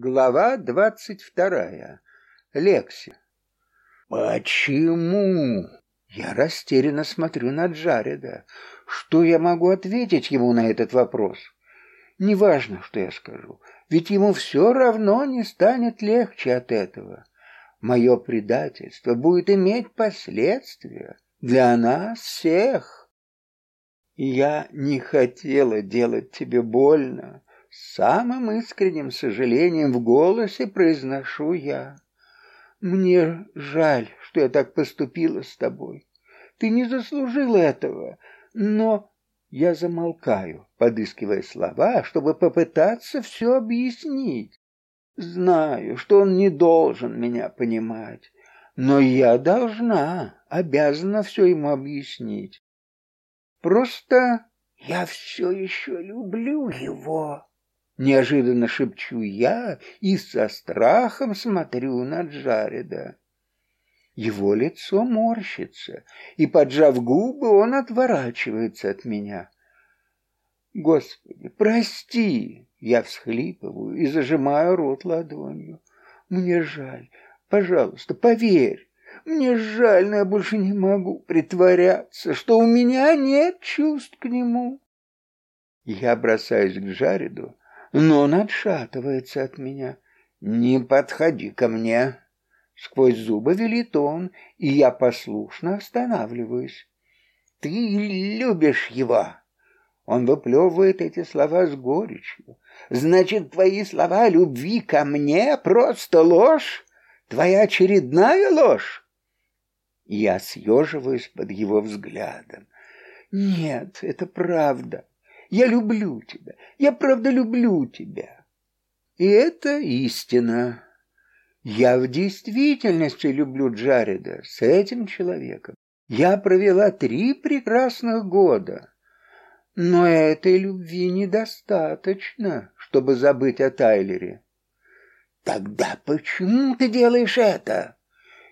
Глава двадцать вторая. Лекси. Почему? Я растерянно смотрю на Джареда. Что я могу ответить ему на этот вопрос? Неважно, что я скажу, ведь ему все равно не станет легче от этого. Мое предательство будет иметь последствия для нас всех. Я не хотела делать тебе больно, самым искренним сожалением в голосе произношу я. Мне жаль, что я так поступила с тобой. Ты не заслужил этого, но я замолкаю, подыскивая слова, чтобы попытаться все объяснить. Знаю, что он не должен меня понимать, но я должна, обязана все ему объяснить. Просто я все еще люблю его. Неожиданно шепчу я и со страхом смотрю на Джареда. Его лицо морщится, и, поджав губы, он отворачивается от меня. Господи, прости! Я всхлипываю и зажимаю рот ладонью. Мне жаль. Пожалуйста, поверь. Мне жаль, но я больше не могу притворяться, что у меня нет чувств к нему. Я бросаюсь к Джареду, но он отшатывается от меня. «Не подходи ко мне!» Сквозь зубы велит он, и я послушно останавливаюсь. «Ты любишь его!» Он выплевывает эти слова с горечью. «Значит, твои слова о любви ко мне просто ложь? Твоя очередная ложь?» Я съеживаюсь под его взглядом. «Нет, это правда. Я люблю тебя. Я правда люблю тебя. И это истина. Я в действительности люблю Джареда с этим человеком. Я провела три прекрасных года. Но этой любви недостаточно, чтобы забыть о Тайлере. Тогда почему ты делаешь это?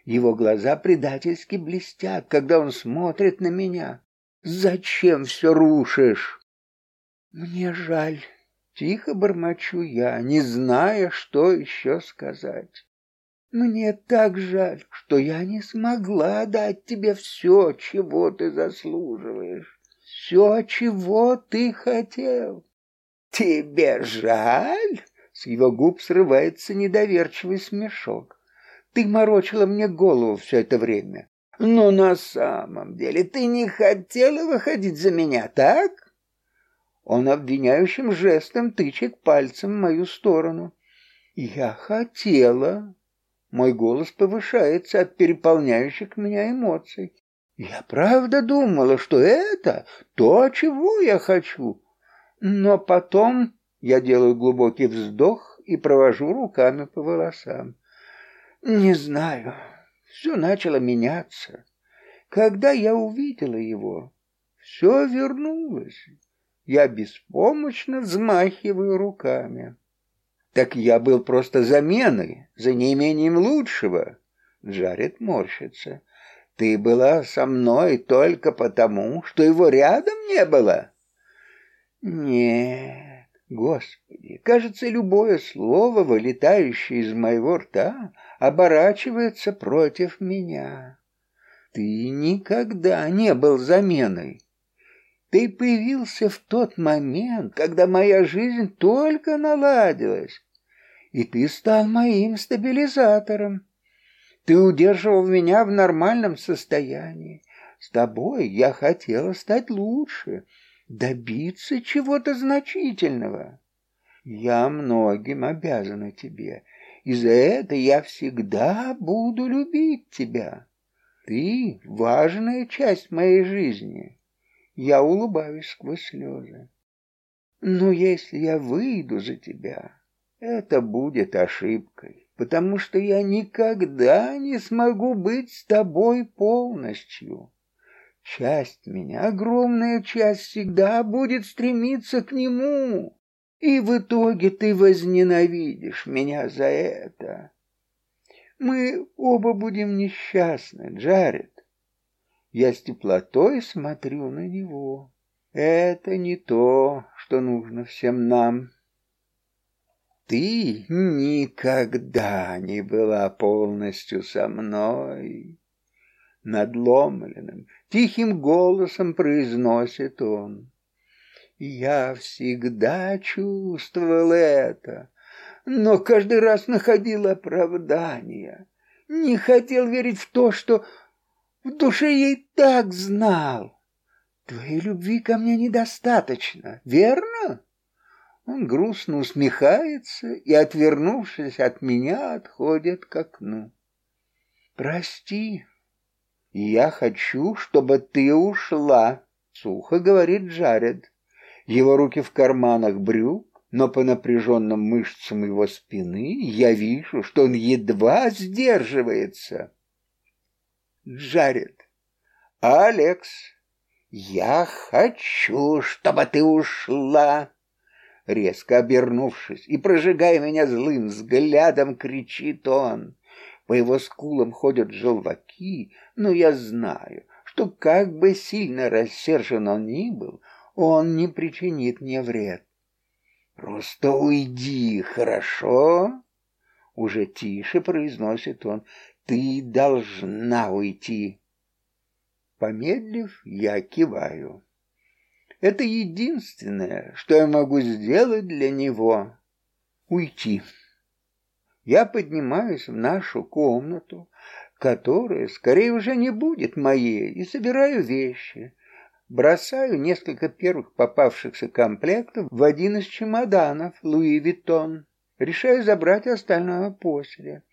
Его глаза предательски блестят, когда он смотрит на меня. Зачем все рушишь? Мне жаль, тихо бормочу я, не зная, что еще сказать. Мне так жаль, что я не смогла дать тебе все, чего ты заслуживаешь, все, чего ты хотел. Тебе жаль? С его губ срывается недоверчивый смешок. Ты морочила мне голову все это время. Но на самом деле ты не хотела выходить за меня, так? Он обвиняющим жестом тычет пальцем в мою сторону. Я хотела. Мой голос повышается от переполняющих меня эмоций. Я правда думала, что это то, чего я хочу. Но потом я делаю глубокий вздох и провожу руками по волосам. Не знаю, все начало меняться. Когда я увидела его, все вернулось. Я беспомощно взмахиваю руками. Так я был просто заменой, за неимением лучшего. Джаред морщится. Ты была со мной только потому, что его рядом не было? Нет, Господи, кажется, любое слово, вылетающее из моего рта, оборачивается против меня. Ты никогда не был заменой. Ты появился в тот момент, когда моя жизнь только наладилась, и ты стал моим стабилизатором. Ты удерживал меня в нормальном состоянии. С тобой я хотела стать лучше, добиться чего-то значительного. Я многим обязана тебе, и за это я всегда буду любить тебя. Ты — важная часть моей жизни. Я улыбаюсь сквозь слезы. Но если я выйду за тебя, это будет ошибкой, потому что я никогда не смогу быть с тобой полностью. Часть меня, огромная часть, всегда будет стремиться к нему, и в итоге ты возненавидишь меня за это. Мы оба будем несчастны, Джаред. Я с теплотой смотрю на него. Это не то, что нужно всем нам. ты никогда не была полностью со мной. Надломленным, тихим голосом произносит он. Я всегда чувствовал это, но каждый раз находил оправдание. Не хотел верить в то, что в душе ей так знал. Твоей любви ко мне недостаточно, верно? Он грустно усмехается и, отвернувшись от меня, отходит к окну. «Прости, я хочу, чтобы ты ушла», — сухо говорит Джаред. Его руки в карманах брюк, но по напряженным мышцам его спины я вижу, что он едва сдерживается. Джаред. «Алекс, я хочу, чтобы ты ушла!» Резко обернувшись и прожигая меня злым взглядом, кричит он. По его скулам ходят желваки, но я знаю, что как бы сильно рассержен он ни был, он не причинит мне вред. «Просто уйди, хорошо?» Уже тише произносит он. «Ты должна уйти». Помедлив, я киваю. Это единственное, что я могу сделать для него — уйти. Я поднимаюсь в нашу комнату, которая скорее уже не будет моей, и собираю вещи. Бросаю несколько первых попавшихся комплектов в один из чемоданов Луи Виттон. Решаю забрать остальное после.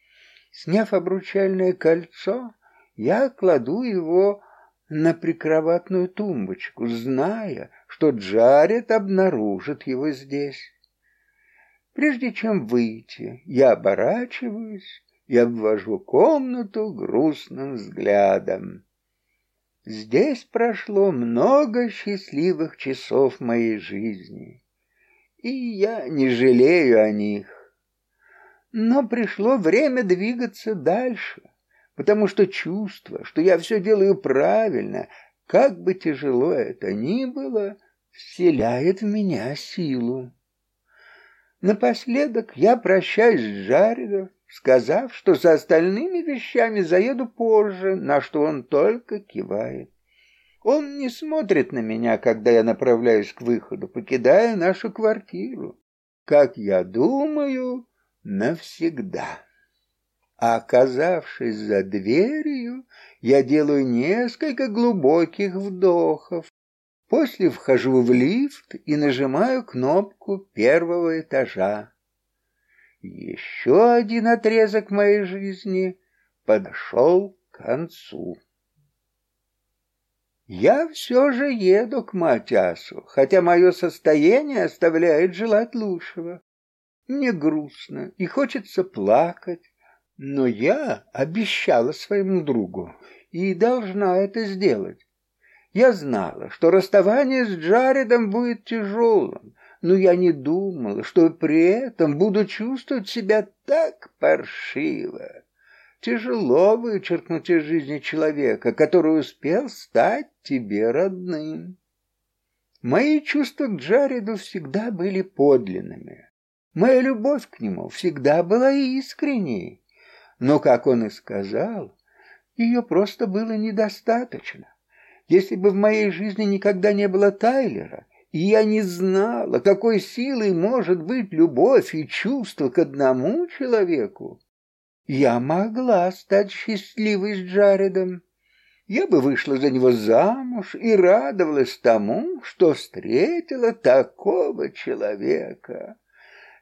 Сняв обручальное кольцо, я кладу его на прикроватную тумбочку, зная, что Джаред обнаружит его здесь. Прежде чем выйти, я оборачиваюсь и обвожу комнату грустным взглядом. Здесь прошло много счастливых часов моей жизни, и я не жалею о них. Но пришло время двигаться дальше потому что чувство, что я все делаю правильно, как бы тяжело это ни было, вселяет в меня силу. Напоследок я прощаюсь с Жаридом, сказав, что за остальными вещами заеду позже, на что он только кивает. Он не смотрит на меня, когда я направляюсь к выходу, покидая нашу квартиру. Как я думаю, навсегда. А оказавшись за дверью, я делаю несколько глубоких вдохов. После вхожу в лифт и нажимаю кнопку первого этажа. Еще один отрезок моей жизни подошел к концу. Я все же еду к Матиасу, хотя мое состояние оставляет желать лучшего. Мне грустно и хочется плакать, но я обещала своему другу и должна это сделать. Я знала, что расставание с Джаредом будет тяжелым, но я не думала, что при этом буду чувствовать себя так паршиво. Тяжело вычеркнуть из жизни человека, который успел стать тебе родным. Мои чувства к Джареду всегда были подлинными. Моя любовь к нему всегда была искренней. Но, как он и сказал, ее просто было недостаточно. Если бы в моей жизни никогда не было Тайлера, и я не знала, какой силой может быть любовь и чувство к одному человеку, я могла стать счастливой с Джаредом. Я бы вышла за него замуж и радовалась тому, что встретила такого человека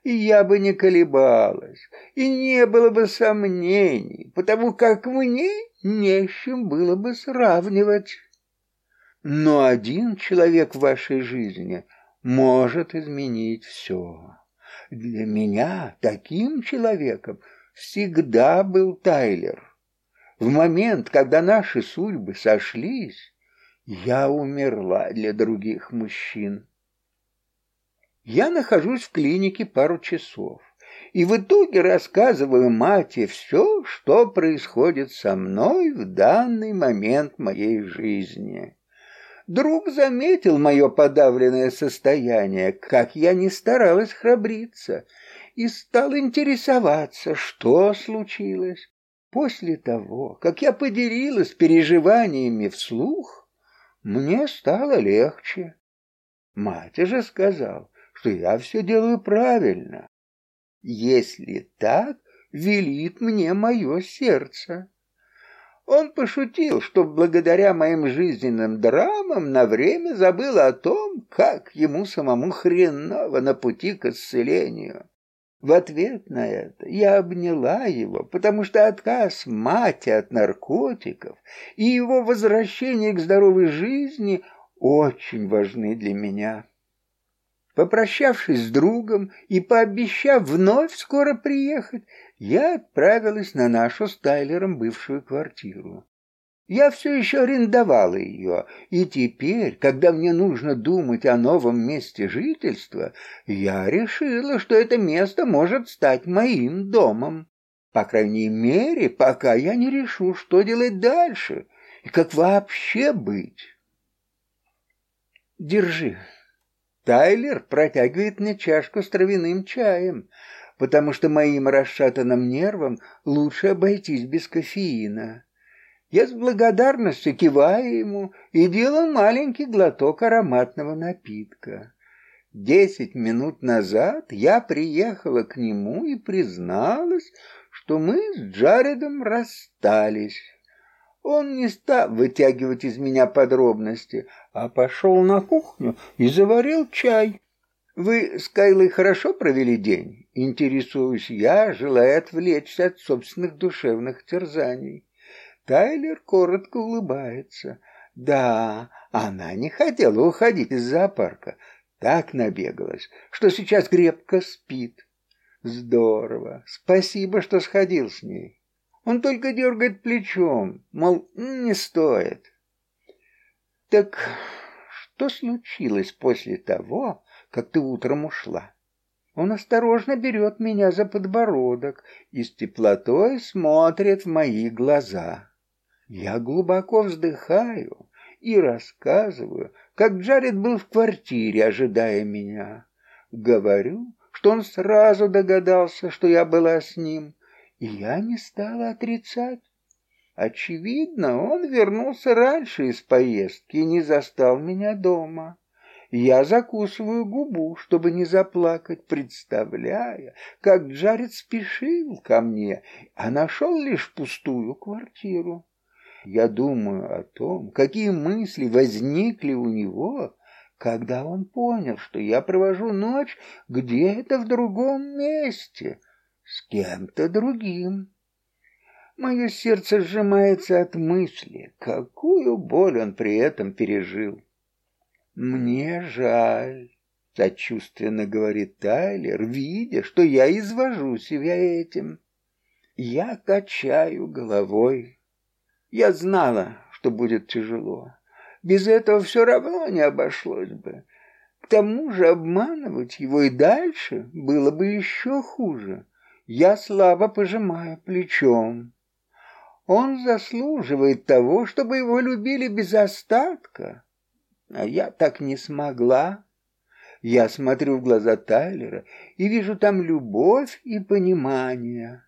и я бы не колебалась, и не было бы сомнений, потому как мне не с чем было бы сравнивать. Но один человек в вашей жизни может изменить все. Для меня таким человеком всегда был Тайлер. В момент, когда наши судьбы сошлись, я умерла для других мужчин. Я нахожусь в клинике пару часов и в итоге рассказываю мате все, что происходит со мной в данный момент моей жизни. Друг заметил мое подавленное состояние, как я не старалась храбриться, и стал интересоваться, что случилось. После того, как я поделилась переживаниями вслух, мне стало легче. Мать же сказал, что я все делаю правильно. Если так, велит мне мое сердце. Он пошутил, что благодаря моим жизненным драмам на время забыл о том, как ему самому хреново на пути к исцелению. В ответ на это я обняла его, потому что отказ мати от наркотиков и его возвращение к здоровой жизни очень важны для меня. Попрощавшись с другом и пообещав вновь скоро приехать, я отправилась на нашу с Тайлером бывшую квартиру. Я все еще арендовала ее, и теперь, когда мне нужно думать о новом месте жительства, я решила, что это место может стать моим домом. По крайней мере, пока я не решу, что делать дальше и как вообще быть. Держи. Тайлер протягивает мне чашку с травяным чаем, потому что моим расшатанным нервам лучше обойтись без кофеина. Я с благодарностью киваю ему и делаю маленький глоток ароматного напитка. Десять минут назад я приехала к нему и призналась, что мы с Джаредом расстались. Он не стал вытягивать из меня подробности, а пошел на кухню и заварил чай. Вы с Кайлой хорошо провели день? Интересуюсь я, желая отвлечься от собственных душевных терзаний. Тайлер коротко улыбается. Да, она не хотела уходить из зоопарка. Так набегалась, что сейчас крепко спит. Здорово. Спасибо, что сходил с ней. Он только дергает плечом, мол, не стоит. Так что случилось после того, как ты утром ушла? Он осторожно берет меня за подбородок и с теплотой смотрит в мои глаза. Я глубоко вздыхаю и рассказываю, как Джаред был в квартире, ожидая меня. Говорю, что он сразу догадался, что я была с ним, и я не стала отрицать. Очевидно, он вернулся раньше из поездки и не застал меня дома. Я закусываю губу, чтобы не заплакать, представляя, как Джаред спешил ко мне, а нашел лишь пустую квартиру. Я думаю о том, какие мысли возникли у него, когда он понял, что я провожу ночь где-то в другом месте, с кем-то другим. Мое сердце сжимается от мысли, какую боль он при этом пережил. «Мне жаль», — сочувственно говорит Тайлер, видя, что я извожу себя этим. Я качаю головой. Я знала, что будет тяжело. Без этого все равно не обошлось бы. К тому же обманывать его и дальше было бы еще хуже. Я слабо пожимаю плечом. Он заслуживает того, чтобы его любили без остатка. А я так не смогла. Я смотрю в глаза Тайлера и вижу там любовь и понимание.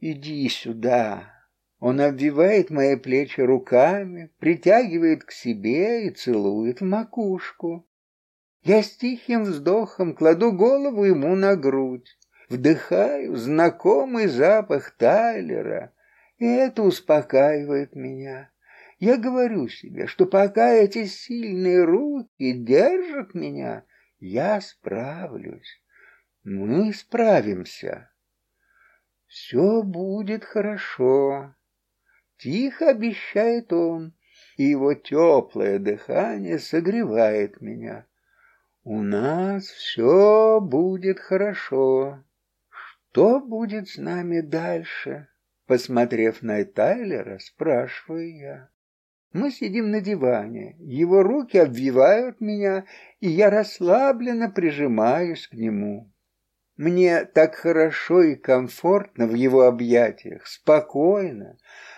Иди сюда. Он обвивает мои плечи руками, притягивает к себе и целует в макушку. Я с тихим вздохом кладу голову ему на грудь, вдыхаю знакомый запах Тайлера, и это успокаивает меня. Я говорю себе, что пока эти сильные руки держат меня, я справлюсь. Мы справимся. Все будет хорошо. Тихо обещает он, и его теплое дыхание согревает меня. У нас все будет хорошо. Что будет с нами дальше? Посмотрев на Тайлера, спрашиваю я. Мы сидим на диване, его руки обвивают меня, и я расслабленно прижимаюсь к нему. Мне так хорошо и комфортно в его объятиях, спокойно,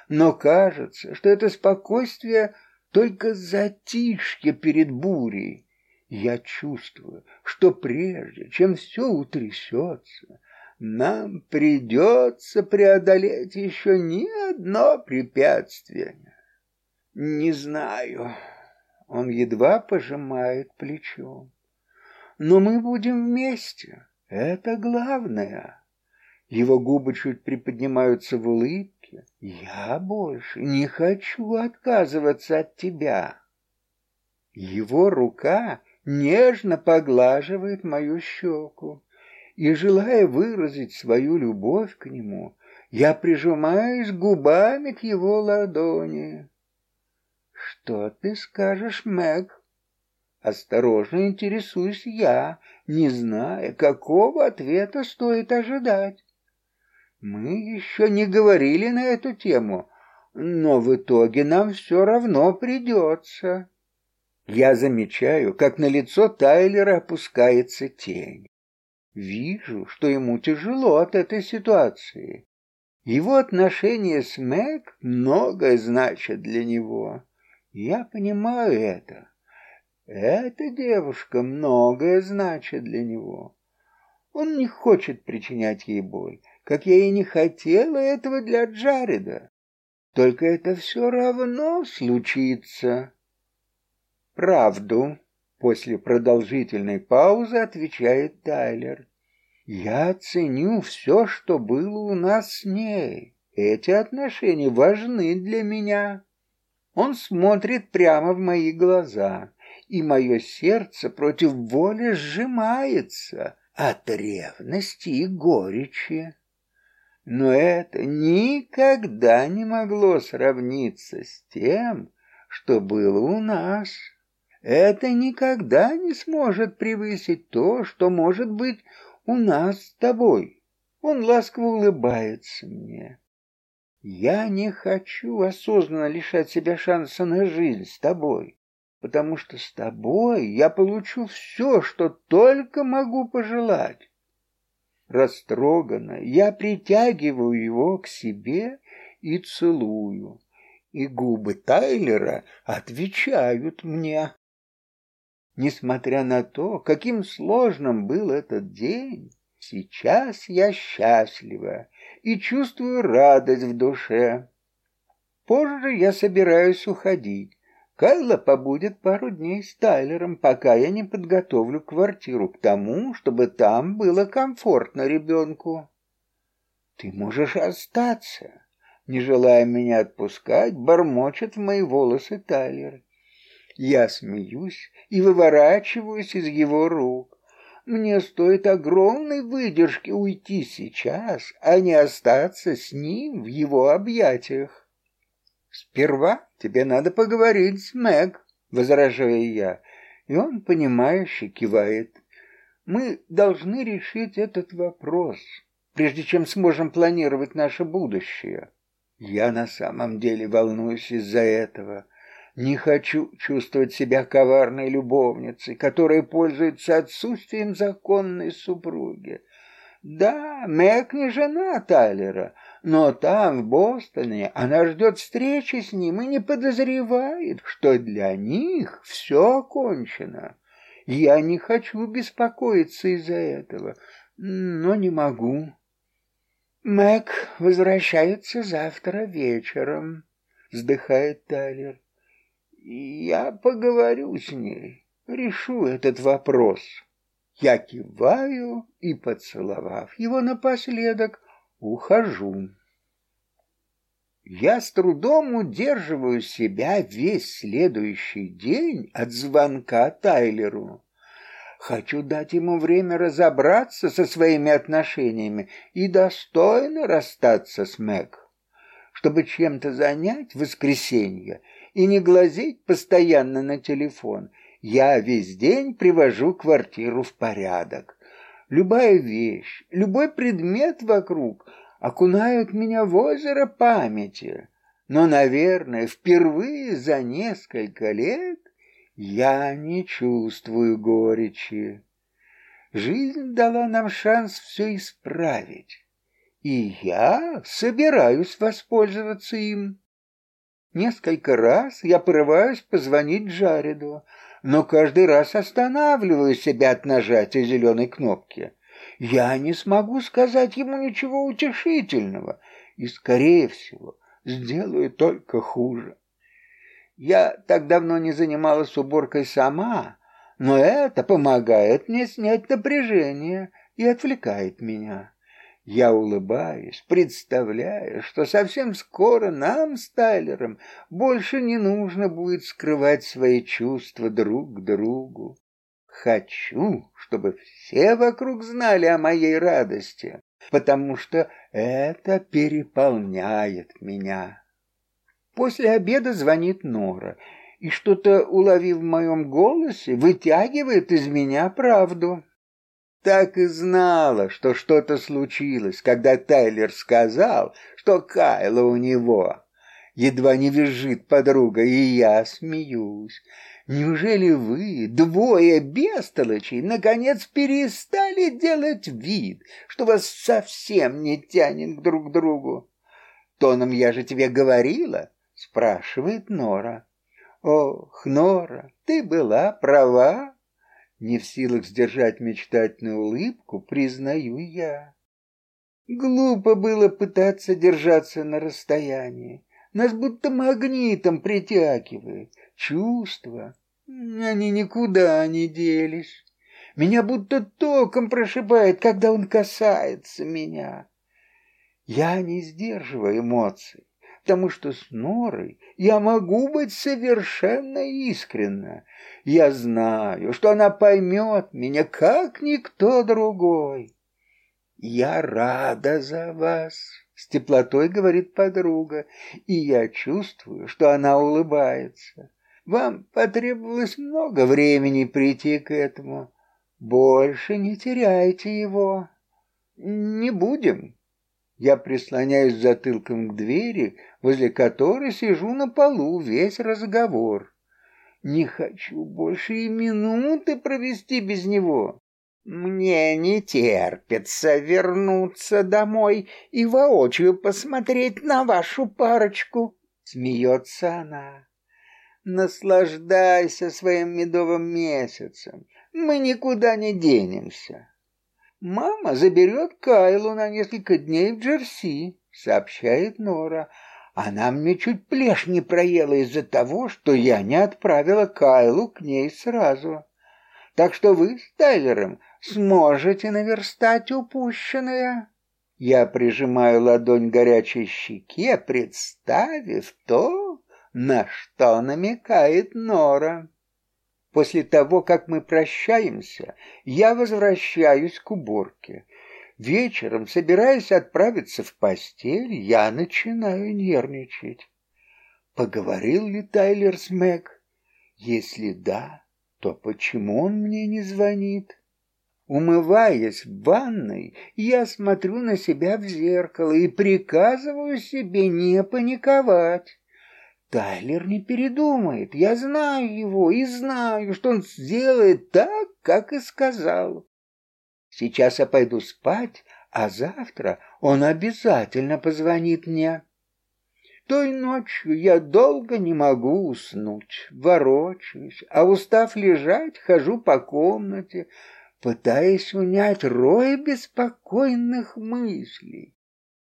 но кажется, что это спокойствие только затишье перед бурей. Я чувствую, что прежде, чем все утрясется, нам придется преодолеть еще не одно препятствие. Не знаю. Он едва пожимает плечом. Но мы будем вместе. Это главное. Его губы чуть приподнимаются в улыбке. Я больше не хочу отказываться от тебя. Его рука нежно поглаживает мою щеку, и, желая выразить свою любовь к нему, я прижимаюсь губами к его ладони. «Что ты скажешь, Мэг?» Осторожно интересуюсь я, не зная, какого ответа стоит ожидать. Мы еще не говорили на эту тему, но в итоге нам все равно придется. Я замечаю, как на лицо Тайлера опускается тень. Вижу, что ему тяжело от этой ситуации. Его отношения с Мэг многое значат для него. Я понимаю это. Эта девушка многое значит для него. Он не хочет причинять ей боль, как я и не хотела этого для Джареда. Только это все равно случится. Правду, после продолжительной паузы отвечает Тайлер. Я ценю все, что было у нас с ней. Эти отношения важны для меня. Он смотрит прямо в мои глаза, и мое сердце против воли сжимается от ревности и горечи. Но это никогда не могло сравниться с тем, что было у нас. Это никогда не сможет превысить то, что может быть у нас с тобой. Он ласково улыбается мне. Я не хочу осознанно лишать себя шанса на жизнь с тобой, потому что с тобой я получу все, что только могу пожелать. Растроганно я притягиваю его к себе и целую, и губы Тайлера отвечают мне. Несмотря на то, каким сложным был этот день, сейчас я счастлива и чувствую радость в душе. Позже я собираюсь уходить, Кайла побудет пару дней с Тайлером, пока я не подготовлю квартиру к тому, чтобы там было комфортно ребенку. Ты можешь остаться. Не желая меня отпускать, бормочет в мои волосы Тайлер. Я смеюсь и выворачиваюсь из его рук. Мне стоит огромной выдержки уйти сейчас, а не остаться с ним в его объятиях. Сперва тебе надо поговорить с Мэг, возражаю я, и он, понимающе кивает. Мы должны решить этот вопрос, прежде чем сможем планировать наше будущее. Я на самом деле волнуюсь из-за этого. Не хочу чувствовать себя коварной любовницей, которая пользуется отсутствием законной супруги. Да, Мэг не жена Тайлера, но там, в Бостоне, она ждет встречи с ним и не подозревает, что для них все окончено. Я не хочу беспокоиться из-за этого, но не могу. Мэг возвращается завтра вечером, вздыхает Тайлер. Я поговорю с ней, решу этот вопрос. Я киваю и, поцеловав его напоследок, ухожу. Я с трудом удерживаю себя весь следующий день от звонка Тайлеру. Хочу дать ему время разобраться со своими отношениями и достойно расстаться с Мэг, чтобы чем-то занять воскресенье и не глазеть постоянно на телефон. Я весь день привожу квартиру в порядок. Любая вещь, любой предмет вокруг окунают меня в озеро памяти. Но, наверное, впервые за несколько лет я не чувствую горечи. Жизнь дала нам шанс все исправить, и я собираюсь воспользоваться им. Несколько раз я порываюсь позвонить Джареду, но каждый раз останавливаю себя от нажатия зеленой кнопки. Я не смогу сказать ему ничего утешительного и, скорее всего, сделаю только хуже. Я так давно не занималась уборкой сама, но это помогает мне снять напряжение и отвлекает меня. Я улыбаюсь, представляя, что совсем скоро нам с Тайлером больше не нужно будет скрывать свои чувства друг к другу. Хочу, чтобы все вокруг знали о моей радости, потому что это переполняет меня. После обеда звонит Нора, и что-то, уловив в моем голосе, вытягивает из меня правду. Так и знала, что что-то случилось, когда Тайлер сказал, что Кайла у него. Едва не визжит подруга, и я смеюсь. Неужели вы, двое бестолочей, наконец перестали делать вид, что вас совсем не тянет друг к другу? Тоном я же тебе говорила, спрашивает Нора. Ох, Нора, ты была права. Не в силах сдержать мечтательную улыбку, признаю я. Глупо было пытаться держаться на расстоянии. Нас будто магнитом притягивает. Чувства, они никуда не делись. Меня будто током прошибает, когда он касается меня. Я не сдерживаю эмоций, потому что с Норой я могу быть совершенно искренна. Я знаю, что она поймет меня, как никто другой. Я рада за вас, с теплотой говорит подруга, и я чувствую, что она улыбается. Вам потребовалось много времени прийти к этому. Больше не теряйте его. Не будем, я прислоняюсь затылком к двери, возле которой сижу на полу весь разговор. Не хочу больше и минуты провести без него. Мне не терпится вернуться домой и воочию посмотреть на вашу парочку, смеется она. Наслаждайся своим медовым месяцем. Мы никуда не денемся. «Мама заберет Кайлу на несколько дней в Джерси», — сообщает Нора. «Она мне чуть плешь не проела из-за того, что я не отправила Кайлу к ней сразу. Так что вы с Тайлером сможете наверстать упущенное». Я прижимаю ладонь к горячей щеке, представив то, на что намекает Нора. После того, как мы прощаемся, я возвращаюсь к уборке. Вечером, собираясь отправиться в постель, я начинаю нервничать. Поговорил ли Тайлер с Мэг? Если да, то почему он мне не звонит? Умываясь в ванной, я смотрю на себя в зеркало и приказываю себе не паниковать. Тайлер не передумает. Я знаю его и знаю, что он сделает так, как и сказал. Сейчас я пойду спать, а завтра он обязательно позвонит мне. Той ночью я долго не могу уснуть, ворочаюсь, а устав лежать, хожу по комнате, пытаясь унять рой беспокойных мыслей.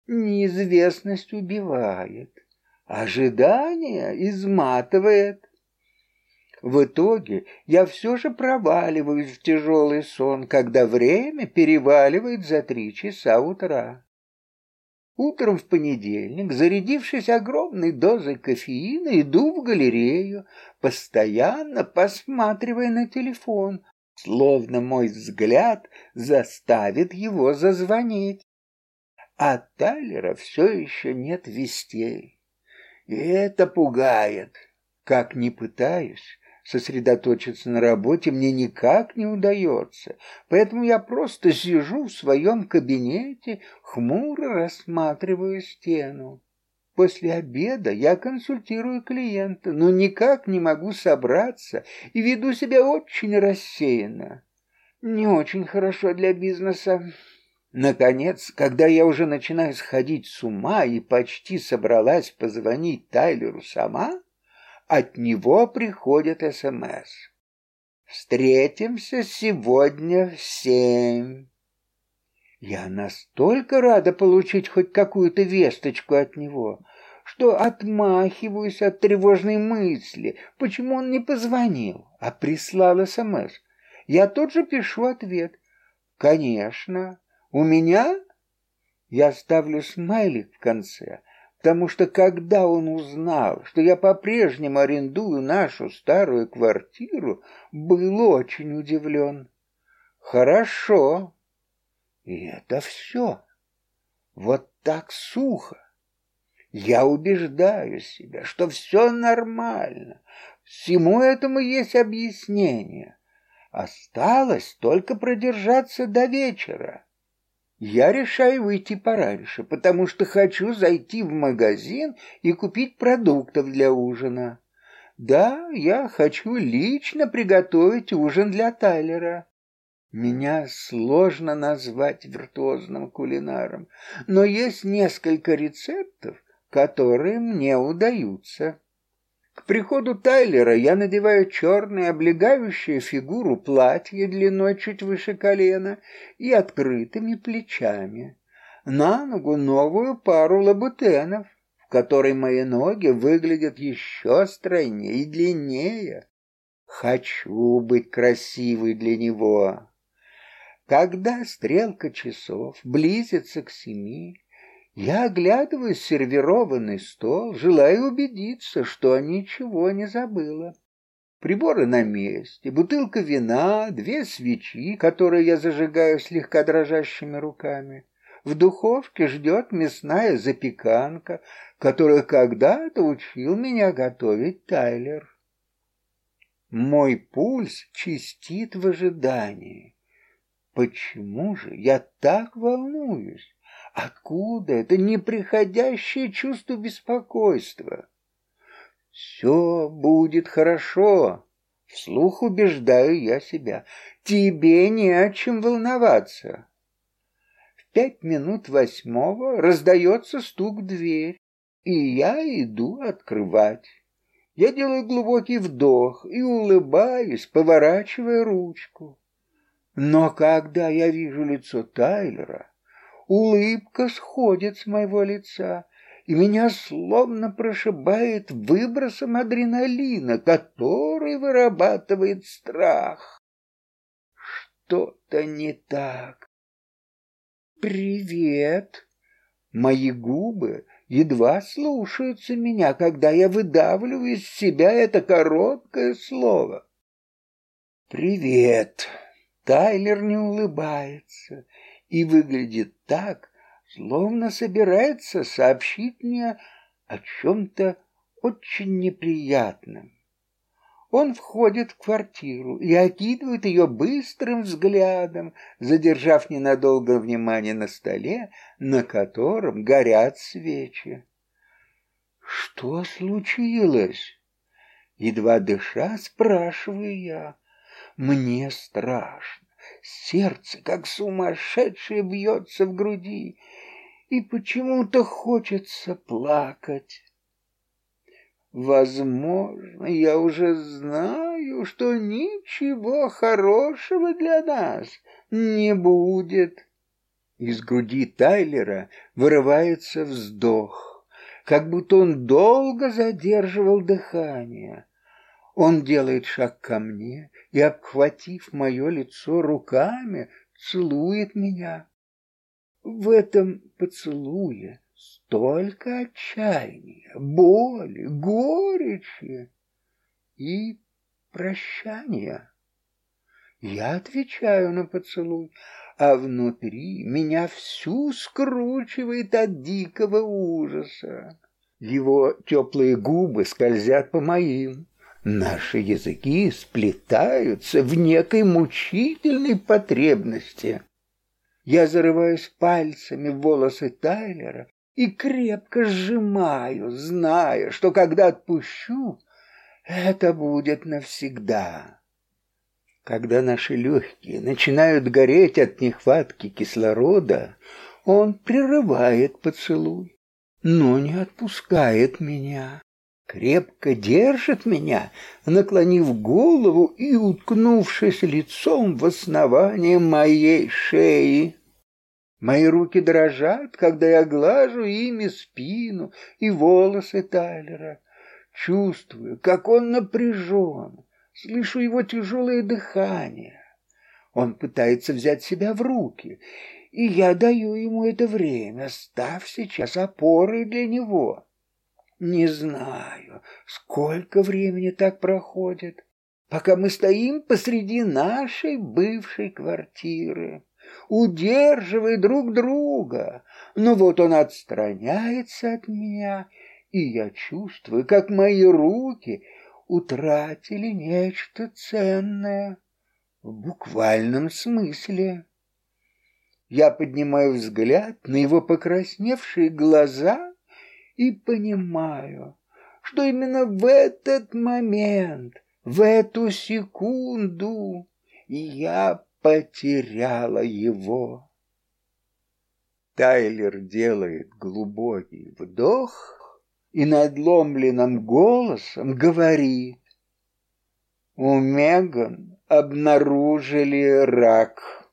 Неизвестность убивает. Ожидание изматывает. В итоге я все же проваливаюсь в тяжелый сон, когда время переваливает за три часа утра. Утром в понедельник, зарядившись огромной дозой кофеина, иду в галерею, постоянно посматривая на телефон, словно мой взгляд заставит его зазвонить. А Тайлера все еще нет вестей. И это пугает. Как ни пытаюсь, сосредоточиться на работе мне никак не удается, поэтому я просто сижу в своем кабинете, хмуро рассматриваю стену. После обеда я консультирую клиента, но никак не могу собраться и веду себя очень рассеянно. Не очень хорошо для бизнеса. Наконец, когда я уже начинаю сходить с ума и почти собралась позвонить Тайлеру сама, от него приходит СМС. «Встретимся сегодня в семь». Я настолько рада получить хоть какую-то весточку от него, что отмахиваюсь от тревожной мысли, почему он не позвонил, а прислал СМС. Я тут же пишу ответ. «Конечно, у меня...» Я ставлю смайлик в конце, потому что когда он узнал, что я по-прежнему арендую нашу старую квартиру, был очень удивлен. Хорошо. И это все. Вот так сухо. Я убеждаю себя, что все нормально. Всему этому есть объяснение. Осталось только продержаться до вечера. Я решаю выйти пораньше, потому что хочу зайти в магазин и купить продуктов для ужина. Да, я хочу лично приготовить ужин для Тайлера. Меня сложно назвать виртуозным кулинаром, но есть несколько рецептов, которые мне удаются. К приходу Тайлера я надеваю черное облегающее фигуру платье длиной чуть выше колена и открытыми плечами. На ногу новую пару лабутенов, в которой мои ноги выглядят еще стройнее и длиннее. Хочу быть красивой для него. Когда стрелка часов близится к семи, я оглядываю сервированный стол, желая убедиться, что ничего не забыла. Приборы на месте, бутылка вина, две свечи, которые я зажигаю слегка дрожащими руками. В духовке ждет мясная запеканка, которую когда-то учил меня готовить Тайлер. Мой пульс чистит в ожидании. Почему же я так волнуюсь? Откуда это неприходящее чувство беспокойства? Все будет хорошо, вслух убеждаю я себя. Тебе не о чем волноваться. В пять минут восьмого раздается стук в дверь, и я иду открывать. Я делаю глубокий вдох и улыбаюсь, поворачивая ручку. Но когда я вижу лицо Тайлера, улыбка сходит с моего лица, и меня словно прошибает выбросом адреналина, который вырабатывает страх. Что-то не так. «Привет!» Мои губы едва слушаются меня, когда я выдавливаю из себя это короткое слово. «Привет!» Тайлер не улыбается и выглядит так, словно собирается сообщить мне о чем-то очень неприятном. Он входит в квартиру и окидывает ее быстрым взглядом, задержав ненадолго внимание на столе, на котором горят свечи. «Что случилось?» Едва дыша, спрашиваю я. Мне страшно. Сердце, как сумасшедшее, бьется в груди, и почему-то хочется плакать. Возможно, я уже знаю, что ничего хорошего для нас не будет. Из груди Тайлера вырывается вздох, как будто он долго задерживал дыхание. Он делает шаг ко мне и, обхватив мое лицо руками, целует меня. В этом поцелуе столько отчаяния, боли, горечи и прощания. Я отвечаю на поцелуй, а внутри меня всю скручивает от дикого ужаса. Его теплые губы скользят по моим, Наши языки сплетаются в некой мучительной потребности. Я зарываюсь пальцами в волосы Тайлера и крепко сжимаю, зная, что когда отпущу, это будет навсегда. Когда наши легкие начинают гореть от нехватки кислорода, он прерывает поцелуй, но не отпускает меня. Крепко держит меня, наклонив голову и уткнувшись лицом в основание моей шеи. Мои руки дрожат, когда я глажу ими спину и волосы Тайлера. Чувствую, как он напряжен, слышу его тяжелое дыхание. Он пытается взять себя в руки, и я даю ему это время, став сейчас опорой для него. Не знаю, сколько времени так проходит, пока мы стоим посреди нашей бывшей квартиры удерживая друг друга. Но вот он отстраняется от меня, и я чувствую, как мои руки утратили нечто ценное в буквальном смысле. Я поднимаю взгляд на его покрасневшие глаза и понимаю, что именно в этот момент, в эту секунду я потеряла его. Тайлер делает глубокий вдох и надломленным голосом говорит, у Меган обнаружили рак.